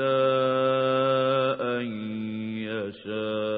إلا أن يشاء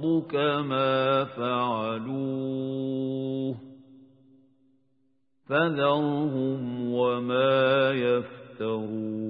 ربك ما فعلوه فذرهم وما يفترون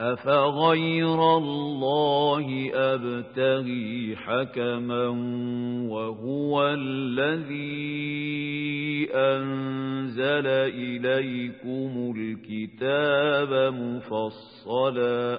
أفغير الله أبتغي حكما وهو الذي أنزل إليكم الكتاب مفصلا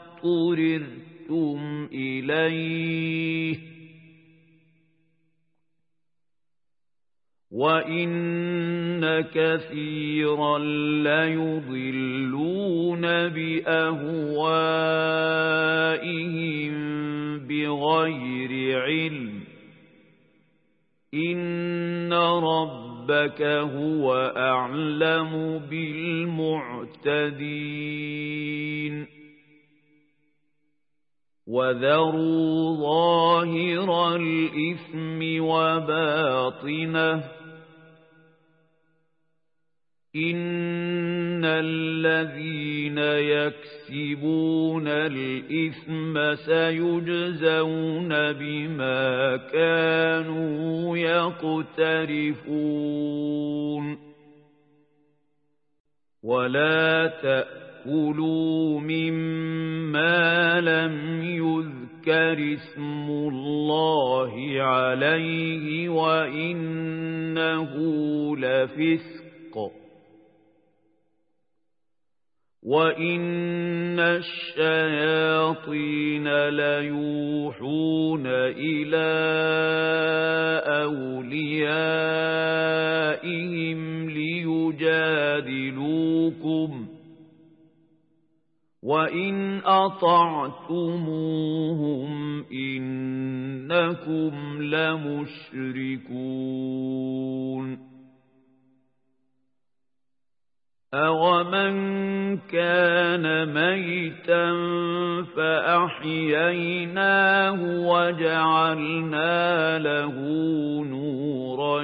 اضطررتم إليه وَإِنَّ كَثِيرًا لَّيُضِلُّونَ بِأَهْوَائِهِم بِغَيْرِ عِلْمٍ إِنَّ رَبَّكَ هو أعلم بالمعتدين وذروا ظاهر الإثم وباطنه إن الذين يكسبون الإثم سيجزون بما كانوا يقترفون ولا تأكلوا مما لم يذكر اسم الله عليه وإنه لفسق وَإِنَّ الشَّيَاطِينَ لَيُوحُونَ إِلَى أَوْلِيَائِهِمْ لِيُجَادِلُوكُمْ وَإِنْ أَطَعْتُمُوهُمْ إِنَّكُمْ لَمُشْرِكُونَ أَوَمَنْ كَانَ مَيْتًا فَأَحْيَيْنَاهُ وَجَعَلْنَا لَهُ نُورًا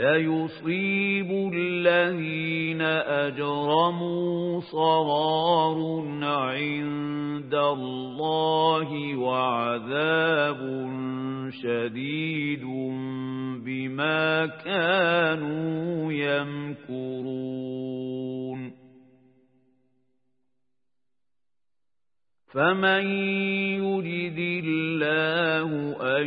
سيصيب الذين أجرموا صغار عند الله وعذاب شديد بما كانوا يمكرون. فمن يرد الله أن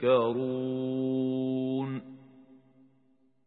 تذكرون